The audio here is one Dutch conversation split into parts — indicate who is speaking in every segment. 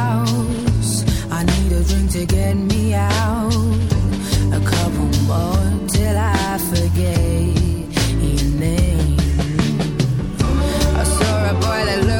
Speaker 1: house. I need a drink to get me out. A couple more till I forget your name. I saw a boy that looked.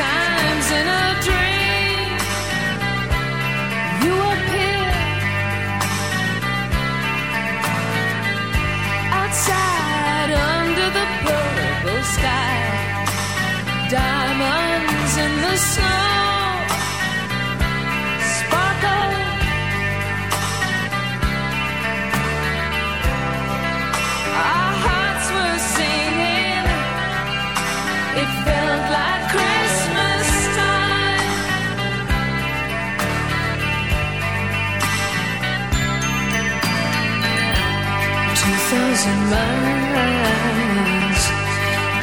Speaker 2: time.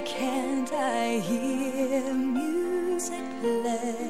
Speaker 1: Why can't I hear music play?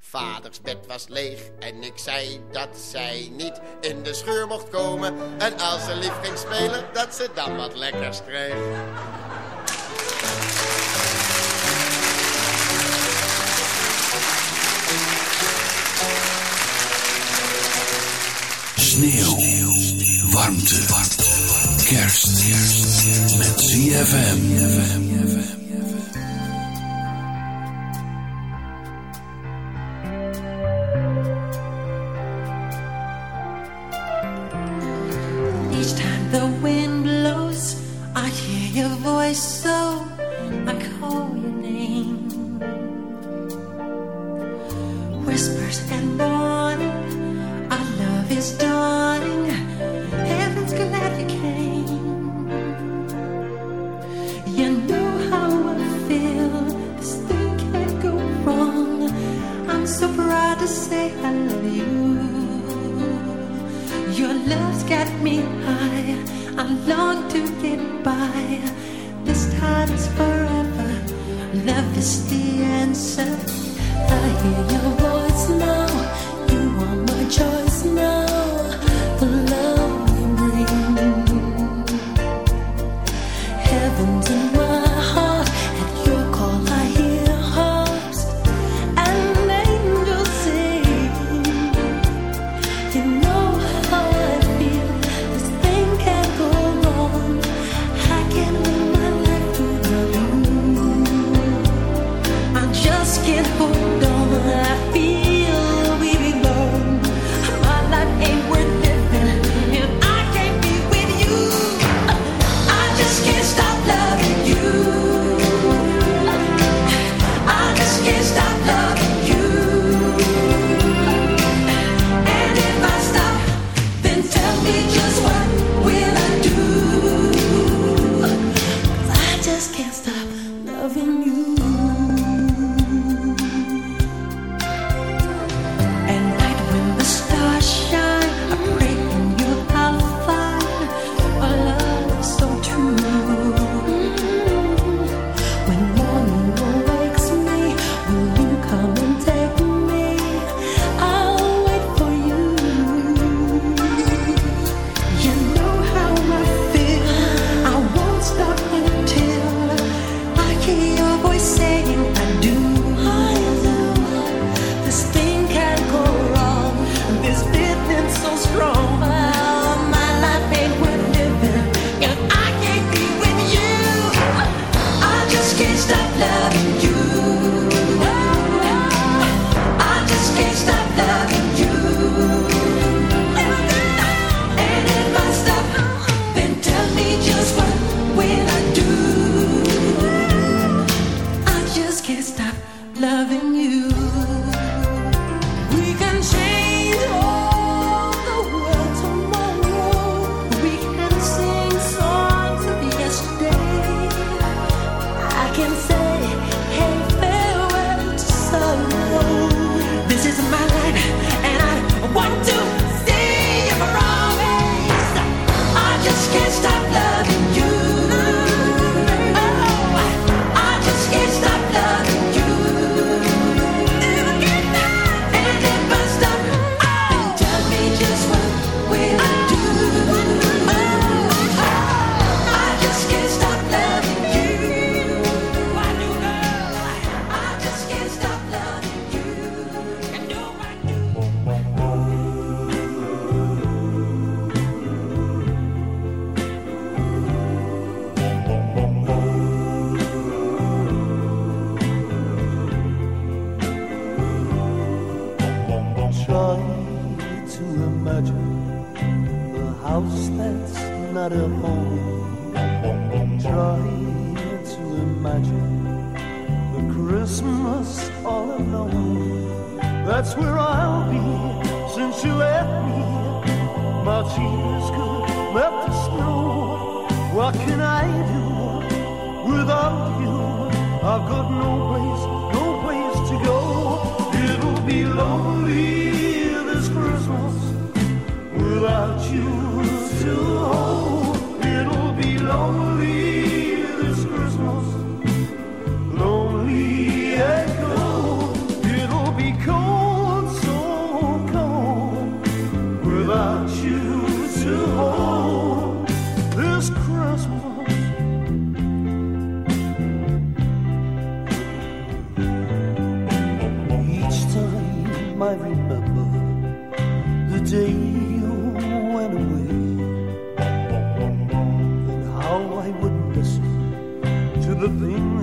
Speaker 3: Vaders bed was leeg en ik zei dat zij niet in de scheur mocht komen. En als ze lief ging spelen, dat ze dan wat lekkers kreeg.
Speaker 4: Sneeuw. Warmte. Kerst. Met ZFM.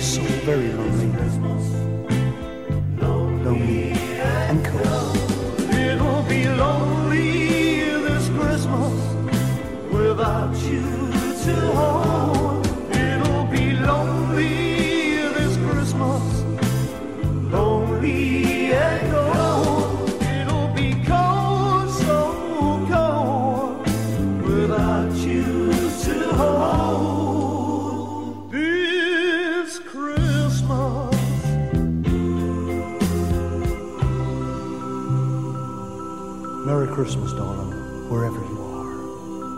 Speaker 5: so very lonely.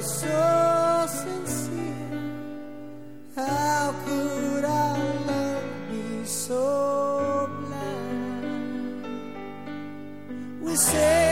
Speaker 1: so sincere. How could I love be so blind? We say.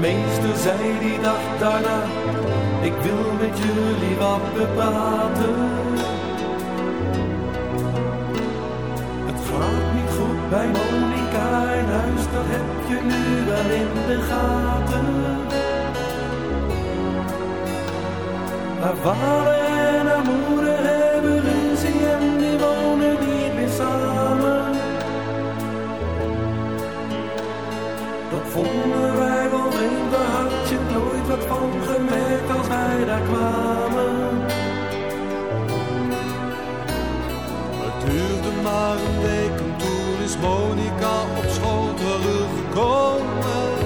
Speaker 6: Meester zei die dag daarna, ik wil met jullie wat bepraten. Het gaat niet goed bij Monica in huis, dat heb je nu wel in de gaten. Haar vader en haar van als wij daar kwamen.
Speaker 5: Het duurde maar een week en toen is Monica op school teruggekomen.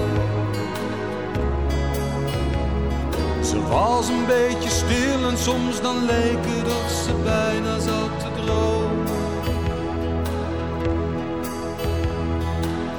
Speaker 5: Ze was een beetje stil en soms dan leek het of ze bijna zat